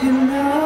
You know